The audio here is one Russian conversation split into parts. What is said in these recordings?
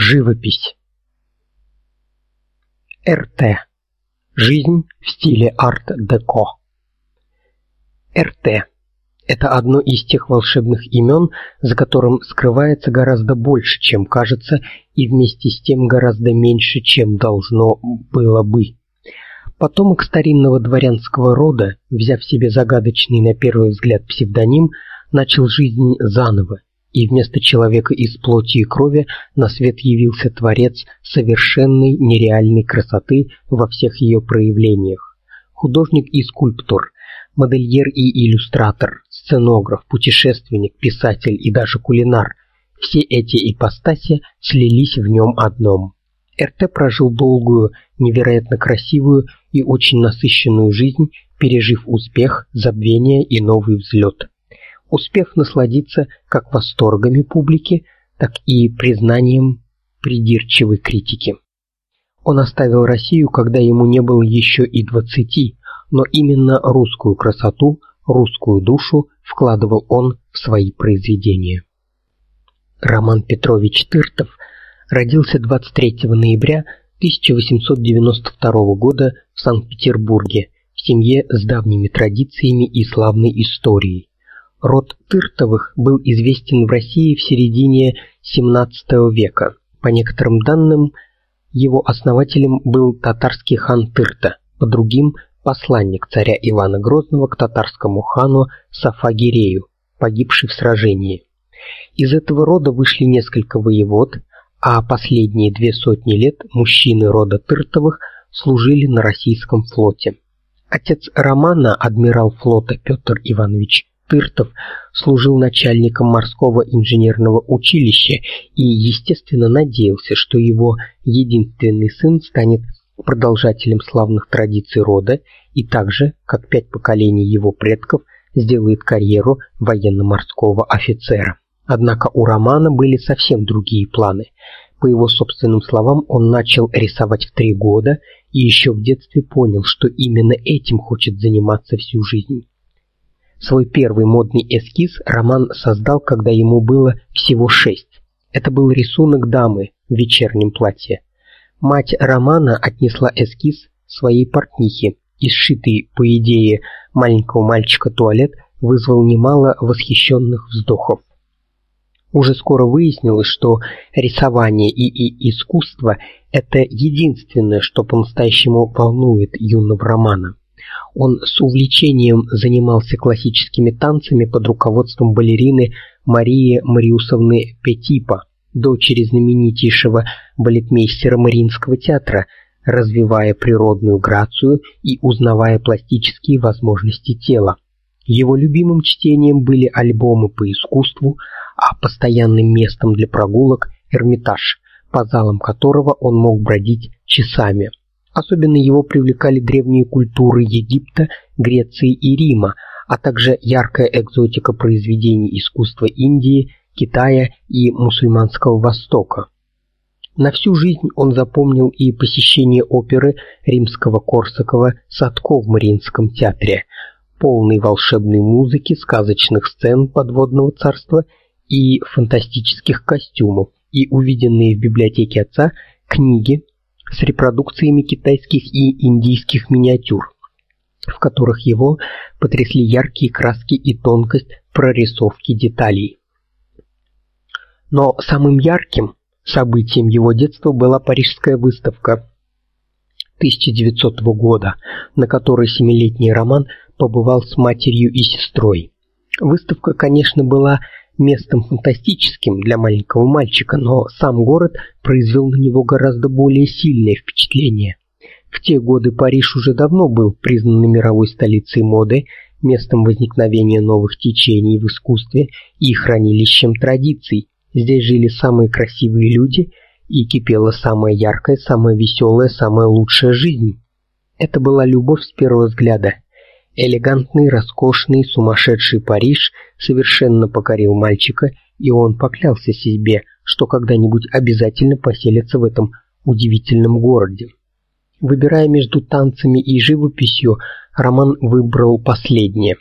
Живопись. РТ. Жизнь в стиле арт-деко. РТ это одно из тех волшебных имен, за которым скрывается гораздо больше, чем кажется, и вместе с тем гораздо меньше, чем должно было бы. Потомок старинного дворянского рода, взяв себе загадочный на первый взгляд псевдоним, начал жизнь заново и вместо человека из плоти и крови на свет явился творец совершенной нереальной красоты во всех ее проявлениях. Художник и скульптор, модельер и иллюстратор, сценограф, путешественник, писатель и даже кулинар. Все эти ипостаси слились в нем одном. РТ прожил долгую, невероятно красивую и очень насыщенную жизнь, пережив успех, забвение и новый взлет успев насладиться как восторгами публики, так и признанием придирчивой критики. Он оставил Россию, когда ему не было еще и двадцати, но именно русскую красоту, русскую душу вкладывал он в свои произведения. Роман Петрович Тыртов родился 23 ноября 1892 года в Санкт-Петербурге в семье с давними традициями и славной историей. Род Тыртовых был известен в России в середине XVII века. По некоторым данным, его основателем был татарский хан Тырта, по другим посланник царя Ивана Грозного к татарскому хану Сафагирею, погибший в сражении. Из этого рода вышли несколько воевод, а последние две сотни лет мужчины рода Тыртовых служили на российском флоте. Отец Романа, адмирал флота Петр Иванович Тыртов служил начальником морского инженерного училища и, естественно, надеялся, что его единственный сын станет продолжателем славных традиций рода и также, как пять поколений его предков, сделает карьеру военно-морского офицера. Однако у Романа были совсем другие планы. По его собственным словам, он начал рисовать в три года и еще в детстве понял, что именно этим хочет заниматься всю жизнь. Свой первый модный эскиз Роман создал, когда ему было всего шесть. Это был рисунок дамы в вечернем платье. Мать Романа отнесла эскиз своей портнихе, и сшитый, по идее, маленького мальчика туалет вызвал немало восхищенных вздохов. Уже скоро выяснилось, что рисование и, и искусство это единственное, что по-настоящему волнует юного Романа. Он с увлечением занимался классическими танцами под руководством балерины Марии Мариусовны Петипа, дочери знаменитейшего балетмейстера Мариинского театра, развивая природную грацию и узнавая пластические возможности тела. Его любимым чтением были альбомы по искусству, а постоянным местом для прогулок Эрмитаж, по залам которого он мог бродить часами. Особенно его привлекали древние культуры Египта, Греции и Рима, а также яркая экзотика произведений искусства Индии, Китая и мусульманского Востока. На всю жизнь он запомнил и посещение оперы римского Корсакова Садко в Мариинском театре, полной волшебной музыки, сказочных сцен подводного царства и фантастических костюмов, и увиденные в библиотеке отца книги с репродукциями китайских и индийских миниатюр, в которых его потрясли яркие краски и тонкость прорисовки деталей. Но самым ярким событием его детства была парижская выставка 1900 года, на которой семилетний Роман побывал с матерью и сестрой. Выставка, конечно, была местом фантастическим для маленького мальчика, но сам город произвел на него гораздо более сильное впечатление. В те годы Париж уже давно был признан мировой столицей моды, местом возникновения новых течений в искусстве и хранилищем традиций. Здесь жили самые красивые люди и кипела самая яркая, самая веселая, самая лучшая жизнь. Это была любовь с первого взгляда. Элегантный, роскошный, сумасшедший Париж совершенно покорил мальчика, и он поклялся себе, что когда-нибудь обязательно поселится в этом удивительном городе. Выбирая между танцами и живописью, Роман выбрал последнее.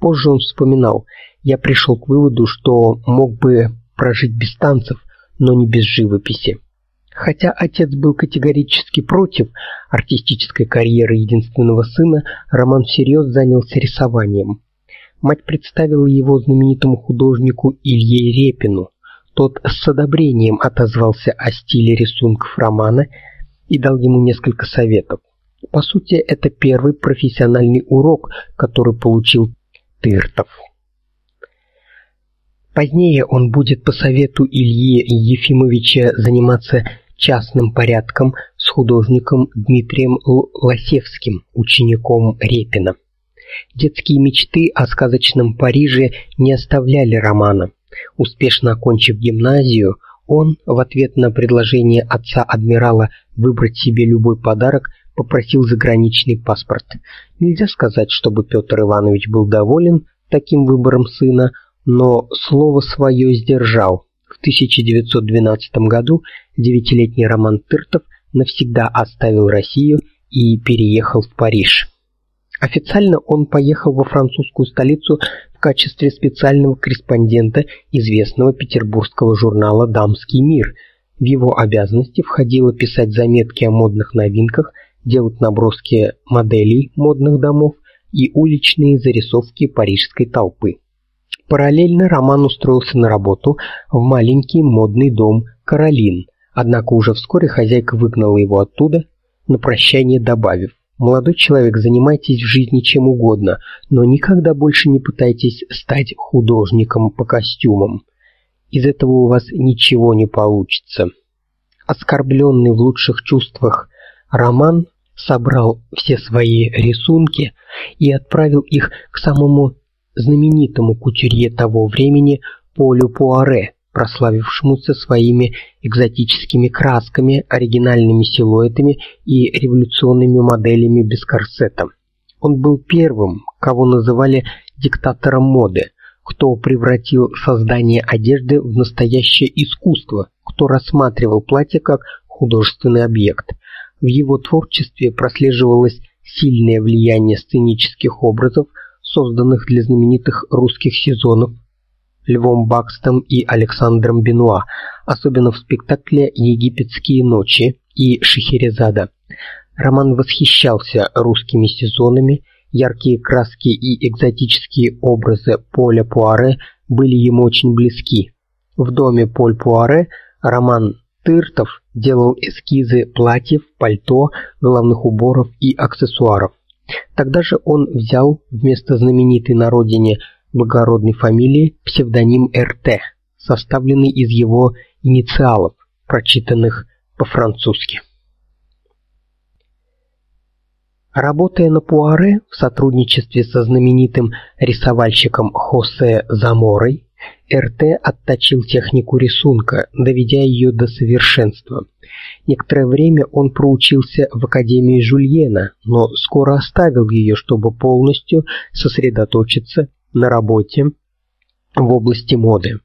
Позже он вспоминал: "Я пришел к выводу, что мог бы прожить без танцев, но не без живописи. Хотя отец был категорически против артистической карьеры единственного сына, Роман всерьез занялся рисованием. Мать представила его знаменитому художнику Илье Репину. Тот с одобрением отозвался о стиле рисунков Романа и дал ему несколько советов. По сути, это первый профессиональный урок, который получил Тыртов. Позднее он будет по совету Ильи Ефимовича заниматься частным порядком с художником Дмитрием Лосевским, учеником Репина. Детские мечты о сказочном Париже не оставляли Романа. Успешно окончив гимназию, он в ответ на предложение отца адмирала выбрать себе любой подарок попросил заграничный паспорт. Нельзя сказать, чтобы Петр Иванович был доволен таким выбором сына, но слово свое сдержал. В 1912 году девятилетний Роман Тыртов навсегда оставил Россию и переехал в Париж. Официально он поехал во французскую столицу в качестве специального корреспондента известного петербургского журнала Дамский мир. В его обязанности входило писать заметки о модных новинках, делать наброски моделей модных домов и уличные зарисовки парижской толпы. Параллельно Роман устроился на работу в маленький модный дом Каролин. Однако уже вскоре хозяйка выгнала его оттуда, на прощание добавив: "Молодой человек, занимайтесь в жизни чем угодно, но никогда больше не пытайтесь стать художником по костюмам. Из этого у вас ничего не получится". Оскорбленный в лучших чувствах Роман собрал все свои рисунки и отправил их к самому знаменитому кутюрье того времени Полю Пуаре, прославившемуся своими экзотическими красками, оригинальными силуэтами и революционными моделями без корсета. Он был первым, кого называли диктатором моды, кто превратил создание одежды в настоящее искусство, кто рассматривал платье как художественный объект. В его творчестве прослеживалось сильное влияние сценических образов, созданных для знаменитых русских сезонов Львом Бакстом и Александром Бенуа, особенно в спектакле Египетские ночи и Шахерезада. Роман восхищался русскими сезонами, яркие краски и экзотические образы Поля Пуаре были ему очень близки. В доме Поль Пуаре Роман Тыртов делал эскизы платьев, пальто, головных уборов и аксессуаров. Тогда же он взял вместо знаменитой на родине благородной фамилии псевдоним РТ, составленный из его инициалов, прочитанных по-французски. Работая на Пуаре в сотрудничестве со знаменитым рисовальщиком Хосе Заморой, РТ отточил технику рисунка, доведя ее до совершенства. Некоторое время он проучился в Академии Жульена, но скоро оставил ее, чтобы полностью сосредоточиться на работе в области моды.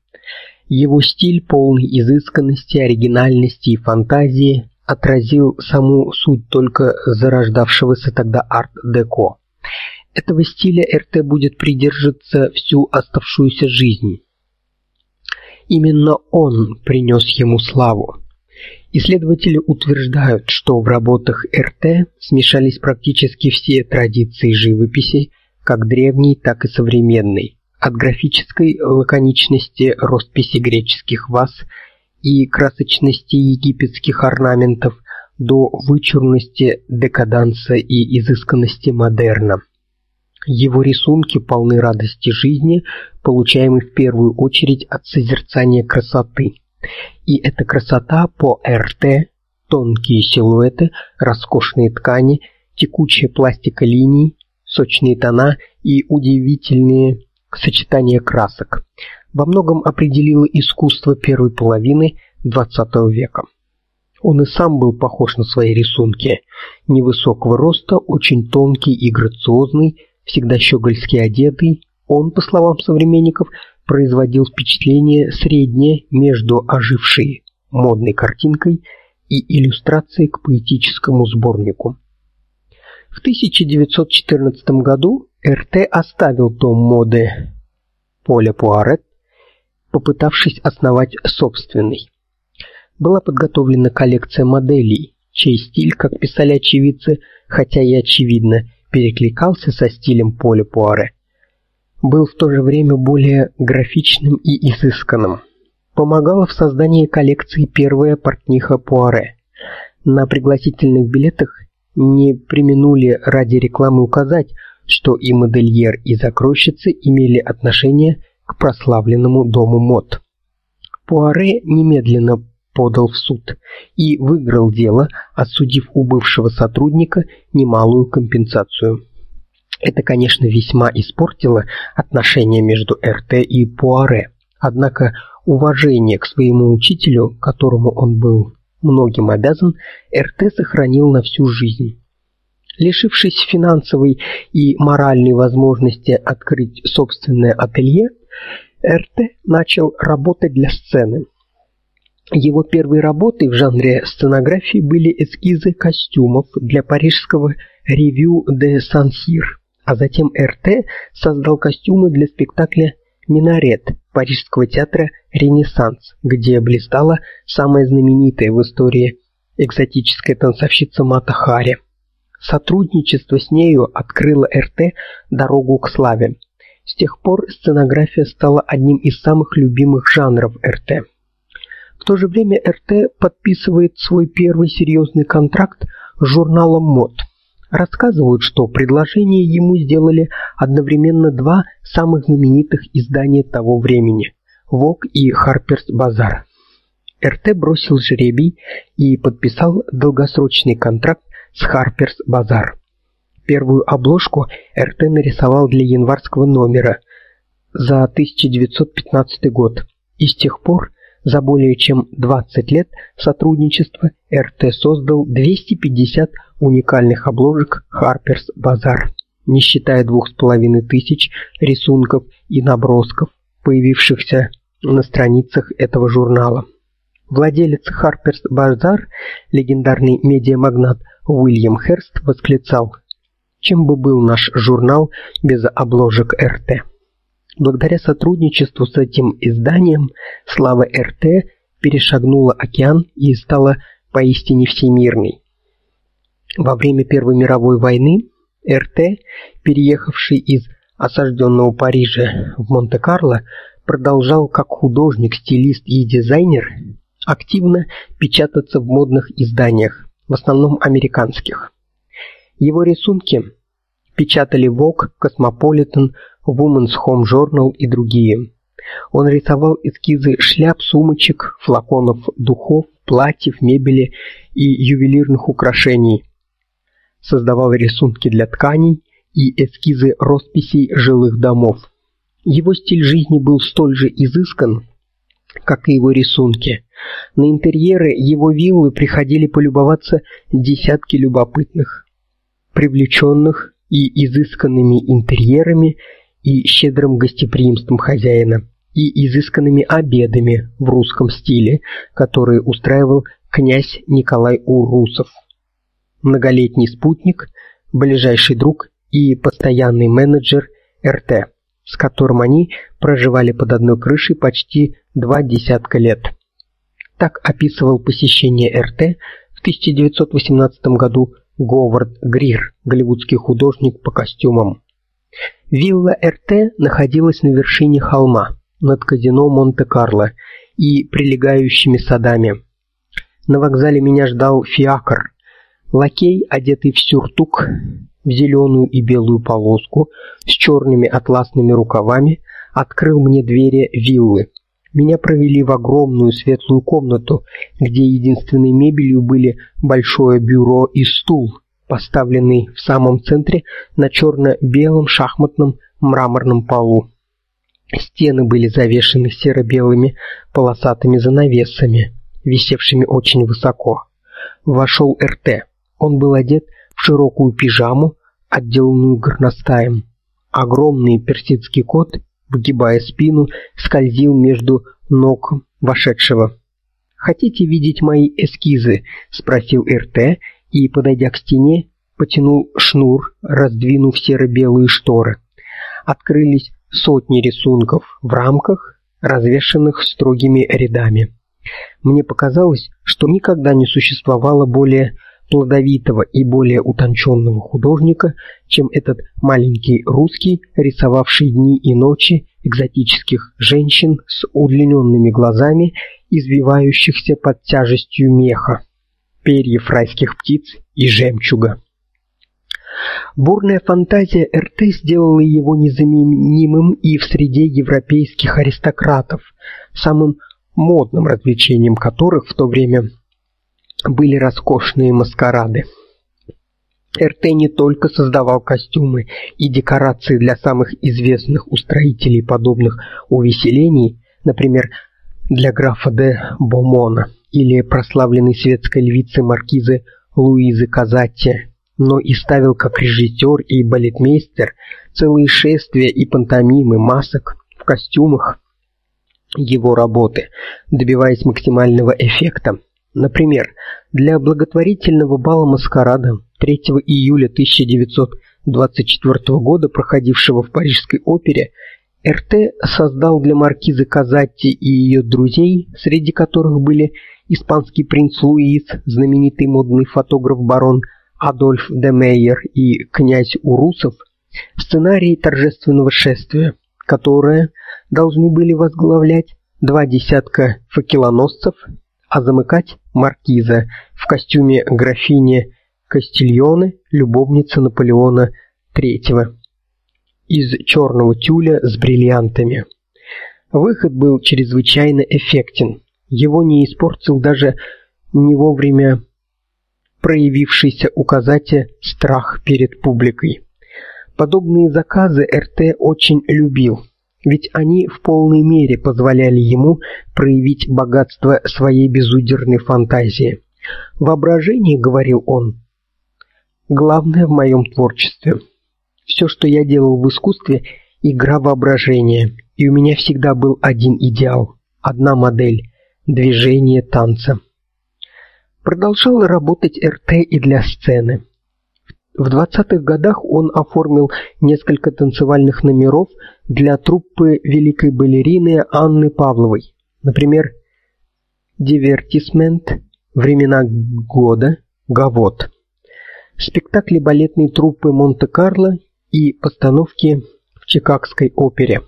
Его стиль, полный изысканности, оригинальности и фантазии, отразил саму суть только зарождавшегося тогда арт-деко. Этого стиля РТ будет придерживаться всю оставшуюся жизнь. Именно он принес ему славу. Исследователи утверждают, что в работах РТ смешались практически все традиции живописи, как древней, так и современной, от графической лаконичности росписи греческих ваз и красочности египетских орнаментов до вычурности декаданса и изысканности модерна. Его рисунки полны радости жизни, получаемой в первую очередь от созерцания красоты. И эта красота по РТ, тонкие силуэты, роскошные ткани, текучая пластика линий, сочные тона и удивительные сочетания красок во многом определило искусство первой половины XX века. Он и сам был похож на свои рисунки. Невысокого роста, очень тонкий и грациозный, всегда щегольски одетый, он, по словам современников, производил впечатление среднее между ожившей модной картинкой и иллюстрацией к поэтическому сборнику. В 1914 году РТ оставил том моды Поля Пуарет, попытавшись основать собственный. была подготовлена коллекция моделей, чей стиль, как писали очевидцы, хотя и очевидно, перекликался со стилем Поля Пуаре, был в то же время более графичным и изысканным. Помогала в создании коллекции первая портниха Пуаре. На пригласительных билетах не применули ради рекламы указать, что и модельер, и закройщицы имели отношение к прославленному дому мод. Пуаре немедленно подал в суд и выиграл дело, осудив у бывшего сотрудника немалую компенсацию. Это, конечно, весьма испортило отношения между РТ и Пуаре. Однако уважение к своему учителю, которому он был многим обязан, РТ сохранил на всю жизнь. Лишившись финансовой и моральной возможности открыть собственное ателье, РТ начал работать для сцены. Его первой работой в жанре сценографии были эскизы костюмов для парижского ревю де Сан-Сир, а затем РТ создал костюмы для спектакля Минарет Парижского театра Ренессанс, где блистала самая знаменитая в истории экзотическая танцовщица Мата Хари. Сотрудничество с нею открыло РТ дорогу к славе. С тех пор сценография стала одним из самых любимых жанров РТ. В то же время РТ подписывает свой первый серьезный контракт с журналом Мод. Рассказывают, что предложение ему сделали одновременно два самых знаменитых издания того времени Vogue и Harper's Bazaar. РТ бросил жребий и подписал долгосрочный контракт с Harper's Bazaar. Первую обложку РТ нарисовал для январского номера за 1915 год. И с тех пор за более чем 20 лет сотрудничества РТ создал 250 уникальных обложек Harper's Bazaar, не считая двух с половиной тысяч рисунков и набросков, появившихся на страницах этого журнала. Владелец Harper's Bazaar, легендарный медиамагнат Уильям Херст, восклицал: "Чем бы был наш журнал без обложек РТ?" Благодаря сотрудничеству с этим изданием слава РТ перешагнула океан и стала поистине всемирной. Во время Первой мировой войны РТ, переехавший из осажденного Парижа в Монте-Карло, продолжал как художник, стилист и дизайнер активно печататься в модных изданиях, в основном американских. Его рисунки печатали Vogue, Cosmopolitan, Women's Home Journal и другие. Он рисовал эскизы шляп, сумочек, флаконов духов, платьев, мебели и ювелирных украшений. Создавал рисунки для тканей и эскизы росписей жилых домов. Его стиль жизни был столь же изыскан, как и его рисунки. На интерьеры его виллы приходили полюбоваться десятки любопытных, привлеченных и изысканными интерьерами и щедрым гостеприимством хозяина, и изысканными обедами в русском стиле, которые устраивал князь Николай Урусов. Многолетний спутник, ближайший друг и постоянный менеджер РТ, с которым они проживали под одной крышей почти два десятка лет. Так описывал посещение РТ в 1918 году Говард Грир, голливудский художник по костюмам. Вилла РТ находилась на вершине холма над казино Монте-Карло и прилегающими садами. На вокзале меня ждал фиакр. Лакей, одетый в сюртук, в зеленую и белую полоску, с черными атласными рукавами, открыл мне двери виллы. Меня провели в огромную светлую комнату, где единственной мебелью были большое бюро и стул, поставленный в самом центре на черно белом шахматном мраморном полу. Стены были завешены серо-белыми полосатыми занавесами, висевшими очень высоко. Вошел РТ. Он был одет в широкую пижаму, отделанную горностаем. Огромный персидский кот, выгибая спину, скользил между ног вошедшего. Хотите видеть мои эскизы, спросил РТ и, подойдя к стене, потянул шнур, раздвинув серо-белые шторы. Открылись сотни рисунков в рамках, развешанных строгими рядами. Мне показалось, что никогда не существовало более плодовитого и более утонченного художника, чем этот маленький русский, рисовавший дни и ночи экзотических женщин с удлиненными глазами, извивающихся под тяжестью меха, перьев райских птиц и жемчуга. Бурная фантазия РТ сделала его незаменимым и в среде европейских аристократов, самым модным развлечением которых в то время были роскошные маскарады. РТ не только создавал костюмы и декорации для самых известных устроителей подобных увеселений, например, для графа де Бомона или прославленной светской львицы маркизы Луизы Казатти, но и ставил как режиссер и балетмейстер целые шествия и пантомимы масок в костюмах его работы, добиваясь максимального эффекта. Например, для благотворительного бала маскарада 3 июля 1924 года, проходившего в Парижской опере, РТ создал для маркизы Казатти и ее друзей, среди которых были испанский принц Луис, знаменитый модный фотограф барон Адольф де Мейер и князь Урусов, сценарий торжественного шествия, которое должны были возглавлять два десятка факелоносцев, а замыкать маркиза в костюме графини Кастильоне, любовница Наполеона III, из черного тюля с бриллиантами. Выход был чрезвычайно эффектен. Его не испортил даже не вовремя проявившийся у Казати страх перед публикой. Подобные заказы РТ очень любил ведь они в полной мере позволяли ему проявить богатство своей безудержной фантазии. Воображение, говорил он, главное в моем творчестве. Все, что я делал в искусстве, игра воображения, и у меня всегда был один идеал, одна модель движение танца. Продолжал работать РТ и для сцены. В 20-х годах он оформил несколько танцевальных номеров для труппы великой балерины Анны Павловой. Например, «Дивертисмент», «Времена года», «Гавот». Спектакли балетной труппы Монте-Карло и постановки в Чикагской опере.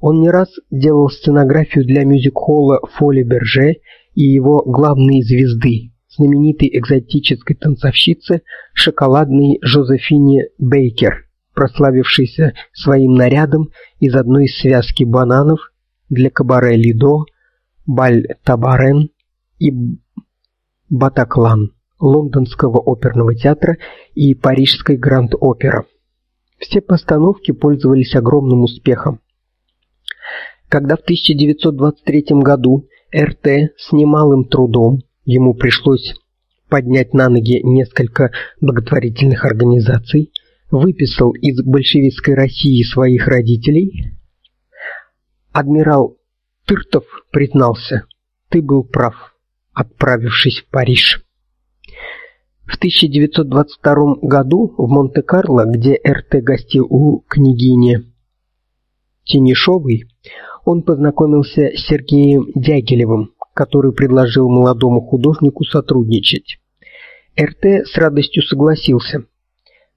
Он не раз делал сценографию для мюзик-холла Фоли Берже и его главные звезды знаменитой экзотической танцовщице шоколадной Жозефине Бейкер, прославившейся своим нарядом из одной связки бананов для кабаре Лидо, Баль Табарен и Батаклан Лондонского оперного театра и Парижской Гранд-опера. Все постановки пользовались огромным успехом. Когда в 1923 году РТ с немалым трудом ему пришлось поднять на ноги несколько благотворительных организаций, выписал из большевистской России своих родителей. Адмирал Тыртов признался: "Ты был прав, отправившись в Париж". В 1922 году в Монте-Карло, где РТ гостил у княгини Тенишовой, он познакомился с Сергеем Дягилевым, который предложил молодому художнику сотрудничать. РТ с радостью согласился.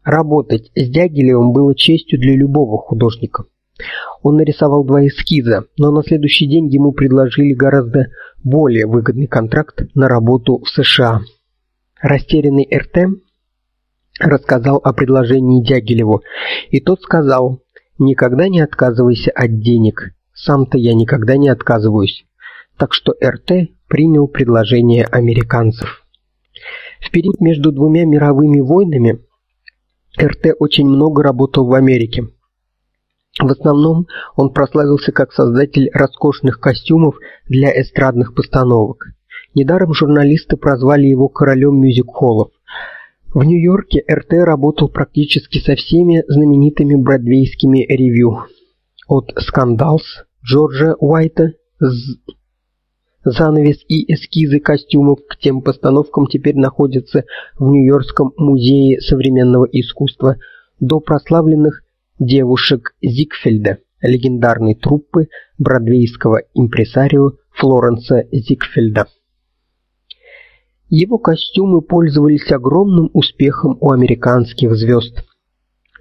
Работать с Дягилевым было честью для любого художника. Он нарисовал два эскиза, но на следующий день ему предложили гораздо более выгодный контракт на работу в США. Растерянный РТ рассказал о предложении Дягилеву, и тот сказал: "Никогда не отказывайся от денег. Сам-то я никогда не отказываюсь так что РТ принял предложение американцев. В период между двумя мировыми войнами РТ очень много работал в Америке. В основном он прославился как создатель роскошных костюмов для эстрадных постановок. Недаром журналисты прозвали его королем мюзик-холлов. В Нью-Йорке Эрте работал практически со всеми знаменитыми бродвейскими ревю. От «Скандалс» Джорджа Уайта, Занавес и эскизы костюмов к тем постановкам теперь находятся в Нью-Йоркском музее современного искусства до прославленных девушек Зигфельда, легендарной труппы бродвейского импресарио Флоренса Зигфельда. Его костюмы пользовались огромным успехом у американских звезд.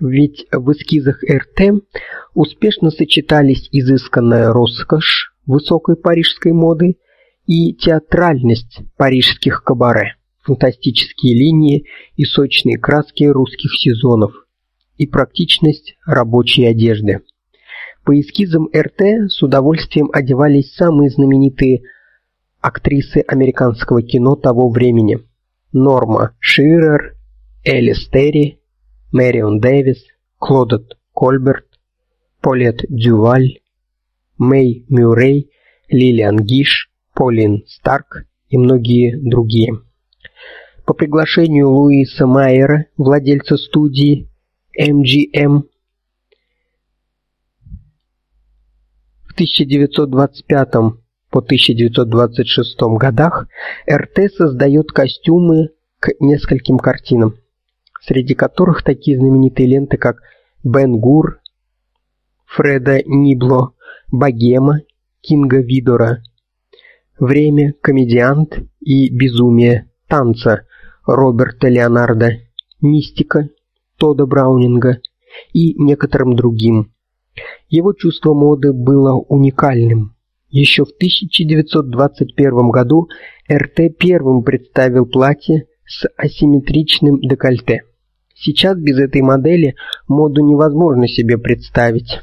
Ведь в эскизах РТ успешно сочетались изысканная роскошь высокой парижской моды и театральность парижских кабаре, фантастические линии и сочные краски русских сезонов и практичность рабочей одежды. По эскизам РТ с удовольствием одевались самые знаменитые актрисы американского кино того времени: Норма Ширер, Элис Терри, Мэрион Дэвис, Клодет Кольберт, Полет Дюваль, Мэй Мюррей, Лилиан Гиш, Полин Старк и многие другие. По приглашению Луиса Майера, владельца студии MGM, в 1925 по 1926 годах РТ создает костюмы к нескольким картинам среди которых такие знаменитые ленты, как Бен Гур, Фреда Нибло, Богема, Кинга Видора, Время, Комедиант и Безумие танца Роберта Леонардо, Мистика Тода Браунинга и некоторым другим. Его чувство моды было уникальным. Еще в 1921 году РТ первым представил платье с асимметричным декольте. Сейчас без этой модели моду невозможно себе представить.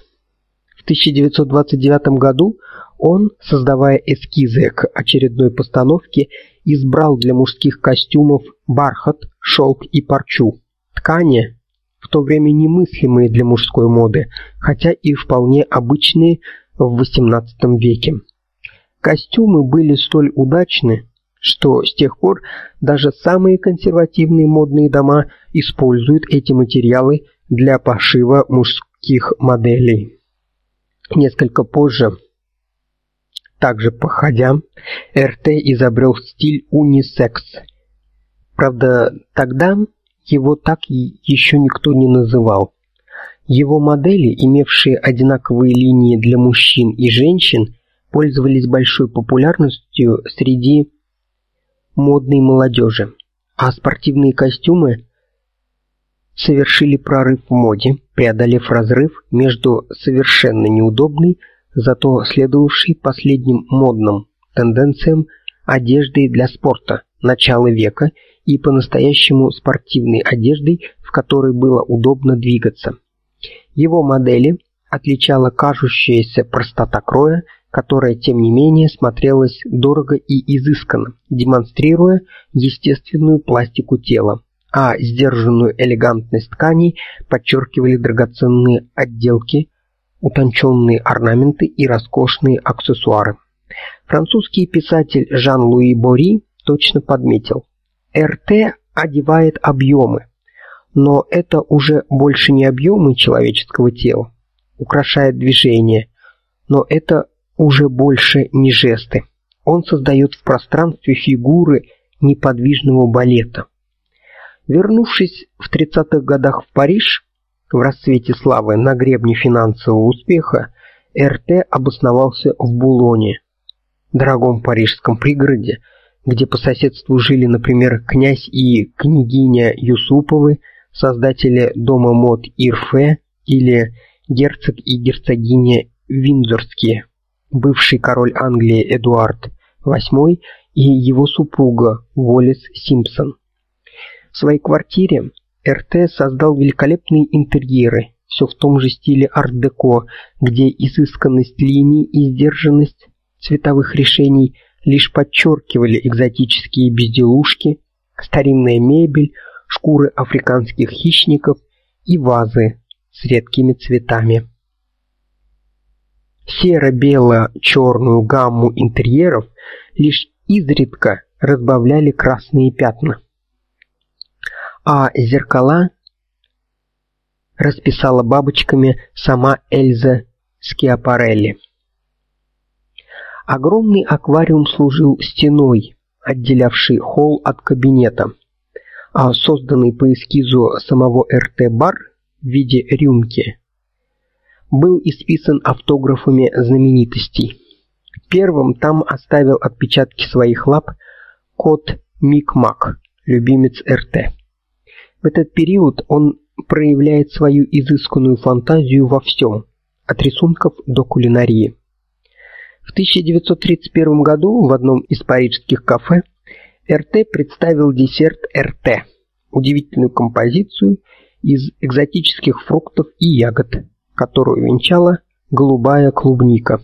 В 1929 году он, создавая эскизы к очередной постановке, избрал для мужских костюмов бархат, шелк и парчу. Ткани в то время немыслимые для мужской моды, хотя и вполне обычные в XVIII веке. Костюмы были столь удачны, что с тех пор даже самые консервативные модные дома используют эти материалы для пошива мужских моделей. Несколько позже, также походя, РТ изобрел стиль унисекс. Правда, тогда его так еще никто не называл. Его модели, имевшие одинаковые линии для мужчин и женщин, пользовались большой популярностью среди модной молодежи, а спортивные костюмы совершили прорыв в моде, преодолев разрыв между совершенно неудобной, зато следовавшей последним модным тенденциям одеждой для спорта начала века и по-настоящему спортивной одеждой, в которой было удобно двигаться. Его модели отличала кажущаяся простота кроя, которая тем не менее смотрелась дорого и изысканно, демонстрируя естественную пластику тела, а сдержанную элегантность тканей подчеркивали драгоценные отделки, утонченные орнаменты и роскошные аксессуары. Французский писатель Жан-Луи Бори точно подметил: РТ одевает объемы, но это уже больше не объемы человеческого тела, украшает движение, но это уже больше не жесты. Он создает в пространстве фигуры неподвижного балета. Вернувшись в 30-х годах в Париж, в расцвете славы на гребне финансового успеха, РТ обосновался в Булоне, дорогом парижском пригороде, где по соседству жили, например, князь и княгиня Юсуповы, создатели дома мод Ирфе или герцог и герцогиня Виндзорские бывший король Англии Эдуард VIII и его супруга Уоллес Симпсон. В своей квартире РТ создал великолепные интерьеры, все в том же стиле арт-деко, где изысканность линий и сдержанность цветовых решений лишь подчеркивали экзотические безделушки, старинная мебель, шкуры африканских хищников и вазы с редкими цветами серо-бело-черную гамму интерьеров лишь изредка разбавляли красные пятна. А зеркала расписала бабочками сама Эльза Скиапарелли. Огромный аквариум служил стеной, отделявшей холл от кабинета, а созданный по эскизу самого РТ бар в виде рюмки был исписан автографами знаменитостей. Первым там оставил отпечатки своих лап кот Мик-Мак, любимец РТ. В этот период он проявляет свою изысканную фантазию во всем, от рисунков до кулинарии. В 1931 году в одном из парижских кафе РТ представил десерт РТ, удивительную композицию из экзотических фруктов и ягод, которую венчала голубая клубника,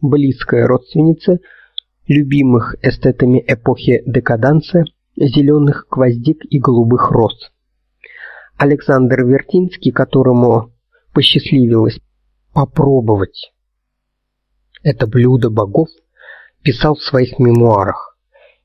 близкая родственница любимых эстетами эпохи декаданса зеленых гвоздик и голубых роз. Александр Вертинский, которому посчастливилось попробовать это блюдо богов, писал в своих мемуарах.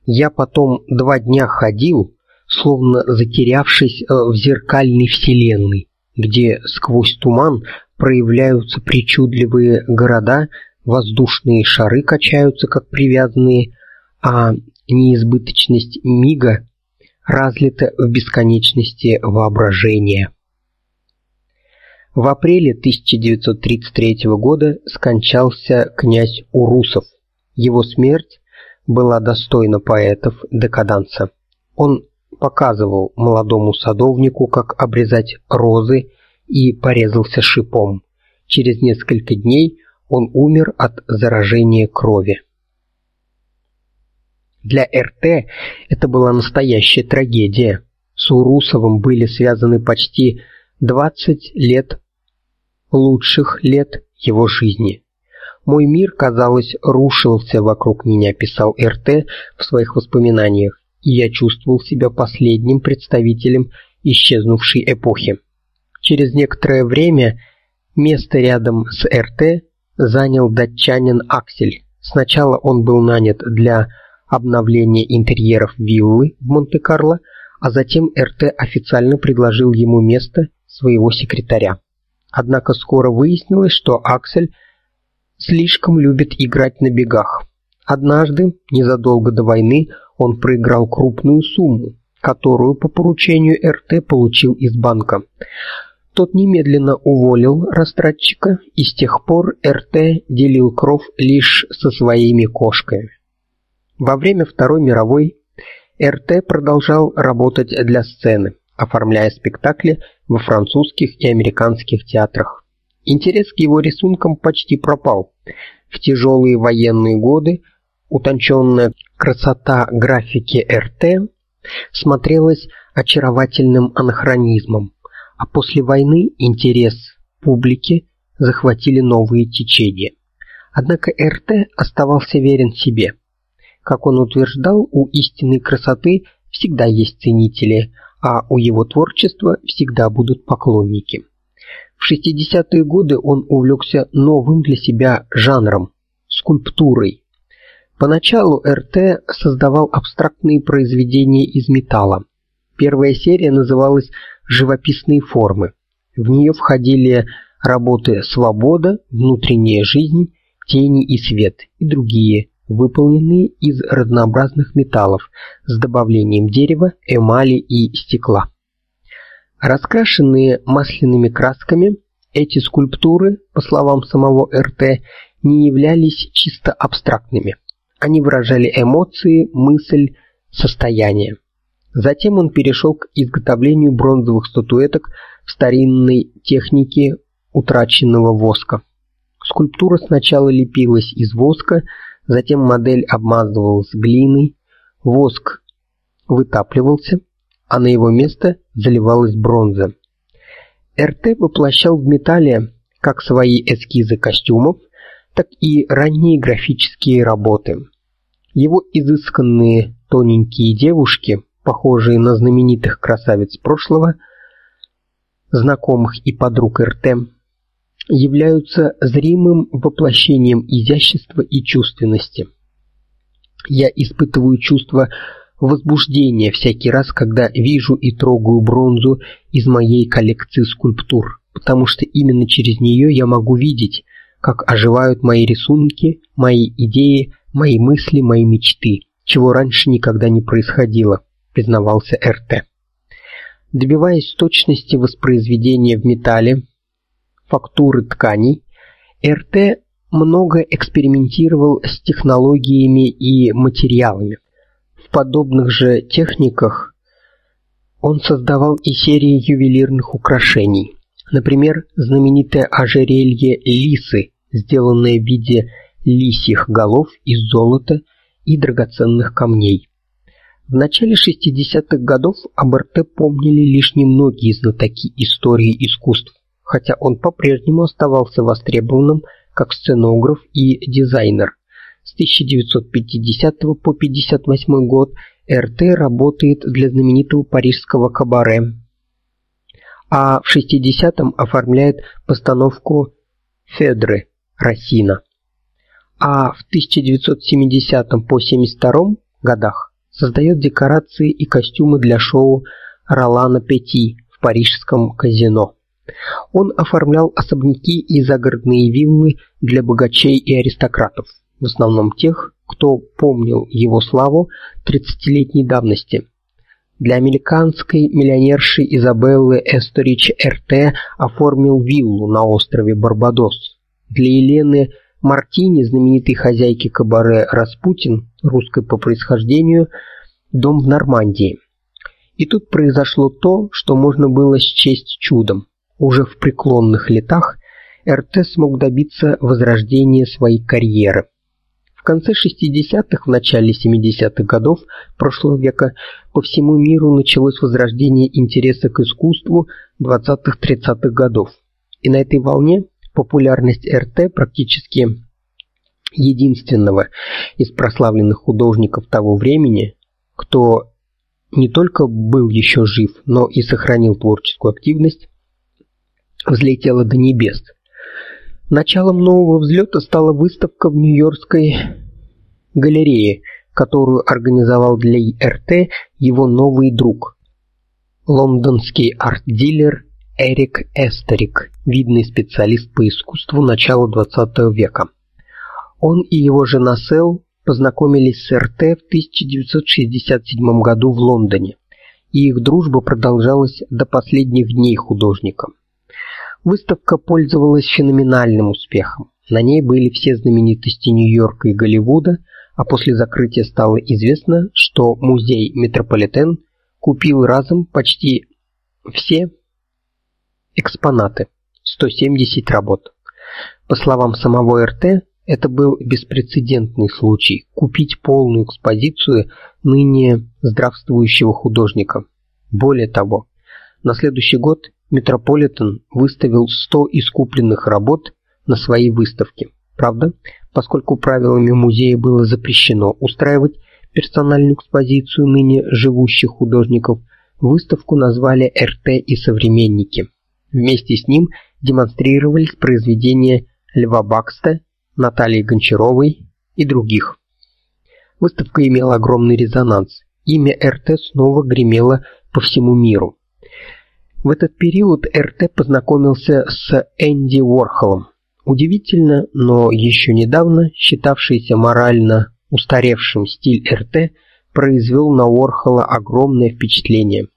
Я потом два дня ходил, словно затерявшись э, в зеркальной вселенной, где сквозь туман проявляются причудливые города, воздушные шары качаются как привязанные, а неизбыточность мига разлита в бесконечности воображения. В апреле 1933 года скончался князь Урусов. Его смерть была достойна поэтов декаданса. Он показывал молодому садовнику, как обрезать розы, и порезался шипом. Через несколько дней он умер от заражения крови. Для РТ это была настоящая трагедия. С Урусовым были связаны почти 20 лет лучших лет его жизни. Мой мир, казалось, рушился вокруг меня, писал РТ в своих воспоминаниях, и я чувствовал себя последним представителем исчезнувшей эпохи. Через некоторое время место рядом с РТ занял датчанин Аксель. Сначала он был нанят для обновления интерьеров виллы в Монте-Карло, а затем РТ официально предложил ему место своего секретаря. Однако скоро выяснилось, что Аксель слишком любит играть на бегах. Однажды, незадолго до войны, он проиграл крупную сумму, которую по поручению РТ получил из банка. Тот немедленно уволил растратчика, и с тех пор РТ делил кров лишь со своими кошками. Во время Второй мировой РТ продолжал работать для сцены, оформляя спектакли во французских и американских театрах. Интерес к его рисункам почти пропал. В тяжелые военные годы утонченная красота графики РТ смотрелась очаровательным анахронизмом, а после войны интерес публики захватили новые течения. Однако РТ оставался верен себе. Как он утверждал, у истинной красоты всегда есть ценители, а у его творчества всегда будут поклонники. В 60-е годы он увлекся новым для себя жанром скульптурой. Поначалу РТ создавал абстрактные произведения из металла. Первая серия называлась Живописные формы. В нее входили работы Свобода, Внутренняя жизнь, Тени и свет и другие выполненные из разнообразных металлов с добавлением дерева, эмали и стекла. Раскрашенные масляными красками, эти скульптуры, по словам самого РТ, не являлись чисто абстрактными. Они выражали эмоции, мысль, состояние. Затем он перешел к изготовлению бронзовых статуэток в старинной технике утраченного воска. Скульптура сначала лепилась из воска, Затем модель обмазывалась глиной, воск вытапливался, а на его место заливалась бронза. РТ воплощал в металле как свои эскизы костюмов, так и ранние графические работы. Его изысканные тоненькие девушки, похожие на знаменитых красавиц прошлого, знакомых и подруг РТ, являются зримым воплощением изящества и чувственности. Я испытываю чувство возбуждения всякий раз, когда вижу и трогаю бронзу из моей коллекции скульптур, потому что именно через нее я могу видеть, как оживают мои рисунки, мои идеи, мои мысли, мои мечты, чего раньше никогда не происходило, признавался РТ. Добиваясь точности воспроизведения в металле, фактуры тканей, РТ много экспериментировал с технологиями и материалами. В подобных же техниках он создавал и серии ювелирных украшений. Например, знаменитое ожерелье лисы, сделанное в виде лисьих голов из золота и драгоценных камней. В начале 60-х годов об РТ помнили лишь немногие знатоки истории искусств, хотя он по-прежнему оставался востребованным как сценограф и дизайнер. С 1950 по 58 год РТ работает для знаменитого парижского кабаре, а в 60-м оформляет постановку Федры Рассина. А в 1970 по 72 годах создает декорации и костюмы для шоу Ролана Пети в парижском казино. Он оформлял особняки и загородные виллы для богачей и аристократов, в основном тех, кто помнил его славу 30-летней давности. Для американской миллионерши Изабеллы Эсторич РТ оформил виллу на острове Барбадос. Для Елены Мартини, знаменитой хозяйки кабаре Распутин, русской по происхождению, дом в Нормандии. И тут произошло то, что можно было счесть чудом. Уже в преклонных летах РТ смог добиться возрождения своей карьеры. В конце 60-х, в начале 70-х годов прошлого века по всему миру началось возрождение интереса к искусству 20-30-х годов. И на этой волне популярность РТ практически единственного из прославленных художников того времени, кто не только был еще жив, но и сохранил творческую активность, взлетела до небес. Началом нового взлета стала выставка в Нью-Йоркской галерее, которую организовал для РТ его новый друг, лондонский арт-дилер Эрик Эстерик, видный специалист по искусству начала XX века. Он и его жена Сэл познакомились с РТ в 1967 году в Лондоне, и их дружба продолжалась до последних дней художника. Выставка пользовалась феноменальным успехом. На ней были все знаменитости Нью-Йорка и Голливуда, а после закрытия стало известно, что музей Метрополитен купил разом почти все экспонаты 170 работ. По словам самого РТ, это был беспрецедентный случай купить полную экспозицию ныне здравствующего художника. Более того, на следующий год Метрополитен выставил 100 искупленных работ на своей выставке. Правда, поскольку правилами музея было запрещено устраивать персональную экспозицию ныне живущих художников, выставку назвали РТ и современники. Вместе с ним демонстрировались произведения Льва Бакста, Натальи Гончаровой и других. Выставка имела огромный резонанс. Имя РТ снова гремело по всему миру. В этот период РТ познакомился с Энди Уорхолом. Удивительно, но еще недавно считавшийся морально устаревшим стиль РТ произвел на Уорхола огромное впечатление.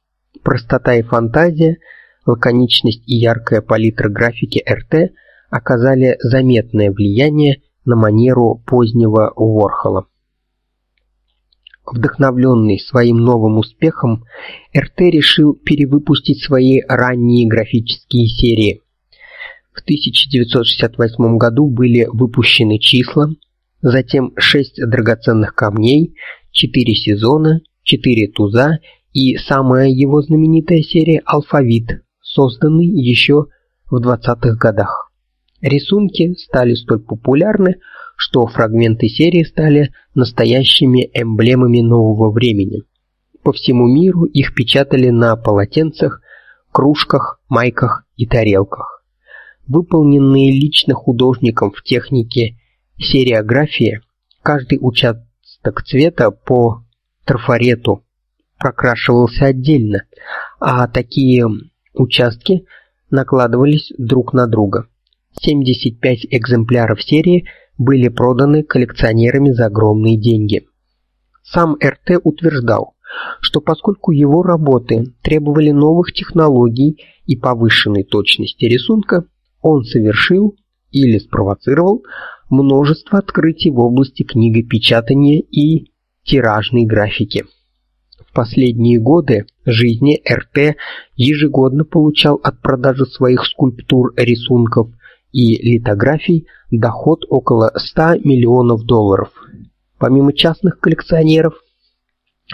Простота и фантазия – лаконичность и яркая палитра графики РТ оказали заметное влияние на манеру позднего Уорхола. Вдохновленный своим новым успехом, РТ решил перевыпустить свои ранние графические серии. В 1968 году были выпущены числа, затем шесть драгоценных камней, четыре сезона, четыре туза и самая его знаменитая серия Алфавит, созданный еще в 20-х годах. Рисунки стали столь популярны, что фрагменты серии стали настоящими эмблемами нового времени. По всему миру их печатали на полотенцах, кружках, майках и тарелках. Выполненные лично художником в технике сериографии, каждый участок цвета по трафарету прокрашивался отдельно, а такие Участки накладывались друг на друга. 75 экземпляров серии были проданы коллекционерами за огромные деньги. Сам РТ утверждал, что поскольку его работы требовали новых технологий и повышенной точности рисунка, он совершил или спровоцировал множество открытий в области книгопечатания и тиражной графики. В последние годы жизни РТ ежегодно получал от продажи своих скульптур, рисунков и литографий доход около 100 миллионов долларов. Помимо частных коллекционеров,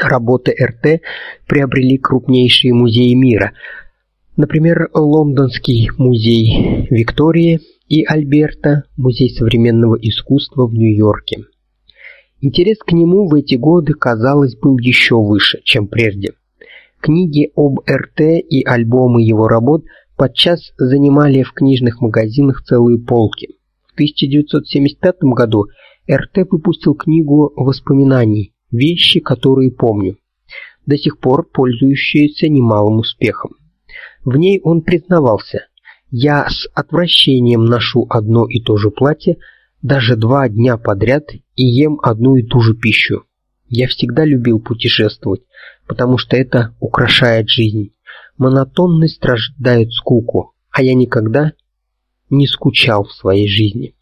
работы РТ приобрели крупнейшие музеи мира. Например, Лондонский музей Виктории и Альберта, музей современного искусства в Нью-Йорке. Интерес к нему в эти годы, казалось, был еще выше, чем прежде. Книги об РТ и альбомы его работ подчас занимали в книжных магазинах целые полки. В 1975 году РТ выпустил книгу воспоминаний «Вещи, которые помню», до сих пор пользующаяся немалым успехом. В ней он признавался: "Я с отвращением ношу одно и то же платье даже два дня подряд и ем одну и ту же пищу. Я всегда любил путешествовать, потому что это украшает жизнь. Монотонность рождает скуку, а я никогда не скучал в своей жизни.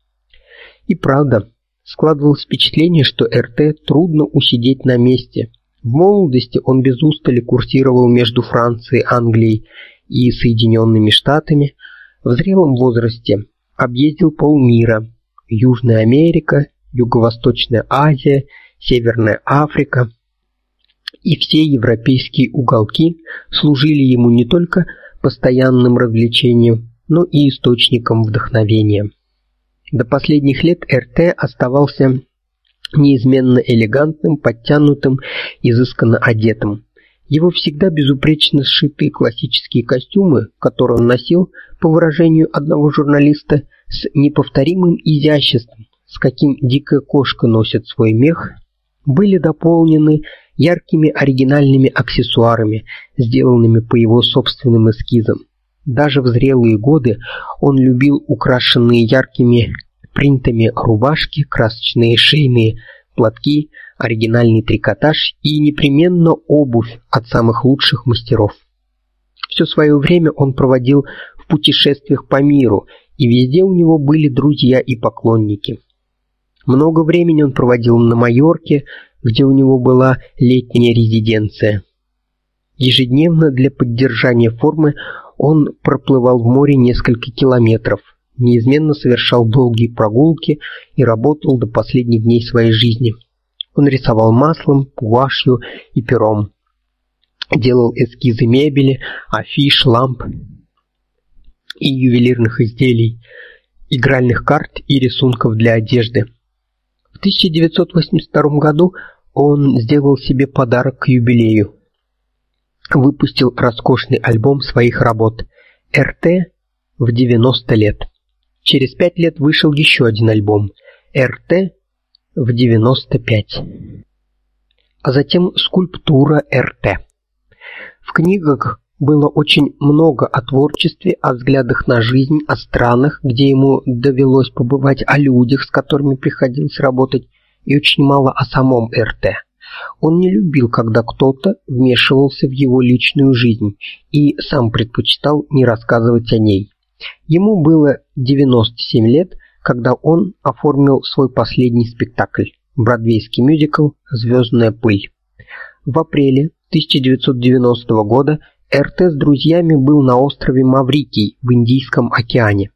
И правда, складывалось впечатление, что РТ трудно усидеть на месте. В молодости он без устали курсировал между Францией, Англией и Соединенными Штатами. В зрелом возрасте объездил полмира, Южная Америка, Юго-Восточная Азия, Северная Африка и все европейские уголки служили ему не только постоянным развлечением, но и источником вдохновения. До последних лет РТ оставался неизменно элегантным, подтянутым, изысканно одетым. Его всегда безупречно сшитые классические костюмы, которые он носил, по выражению одного журналиста, с неповторимым изяществом, с каким дикая кошка носит свой мех, были дополнены яркими оригинальными аксессуарами, сделанными по его собственным эскизам. Даже в зрелые годы он любил украшенные яркими принтами рубашки, красочные шейные платки, оригинальный трикотаж и непременно обувь от самых лучших мастеров. Все свое время он проводил в путешествиях по миру, и везде у него были друзья и поклонники. Много времени он проводил на Майорке, где у него была летняя резиденция. Ежедневно для поддержания формы он проплывал в море несколько километров, неизменно совершал долгие прогулки и работал до последних дней своей жизни. Он рисовал маслом, гуашью и пером. Делал эскизы мебели, афиш, ламп и ювелирных изделий, игральных карт и рисунков для одежды. В 1982 году он сделал себе подарок к юбилею. Выпустил роскошный альбом своих работ РТ в 90 лет. Через пять лет вышел еще один альбом РТ в 95. А затем скульптура РТ. В книгах было очень много о творчестве, о взглядах на жизнь, о странах, где ему довелось побывать, о людях, с которыми приходилось работать, и очень мало о самом РТ. Он не любил, когда кто-то вмешивался в его личную жизнь и сам предпочитал не рассказывать о ней. Ему было 97 лет, когда он оформил свой последний спектакль бродвейский мюзикл Звездная пыль. В апреле 1990 года РТ с друзьями был на острове Маврикий в Индийском океане.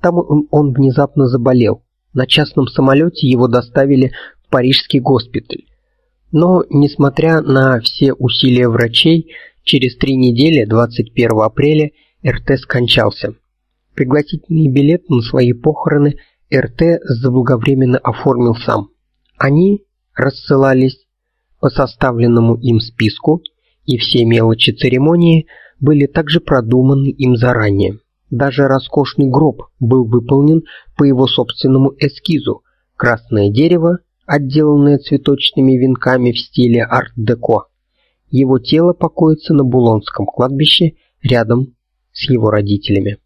Там он, внезапно заболел. На частном самолете его доставили в парижский госпиталь. Но, несмотря на все усилия врачей, через три недели, 21 апреля, РТ скончался. Пригласительный билет на свои похороны РТ заблаговременно оформил сам. Они рассылались по составленному им списку, и все мелочи церемонии были также продуманы им заранее. Даже роскошный гроб был выполнен по его собственному эскизу. Красное дерево, отделанное цветочными венками в стиле арт-деко. Его тело покоится на Булонском кладбище рядом с его родителями.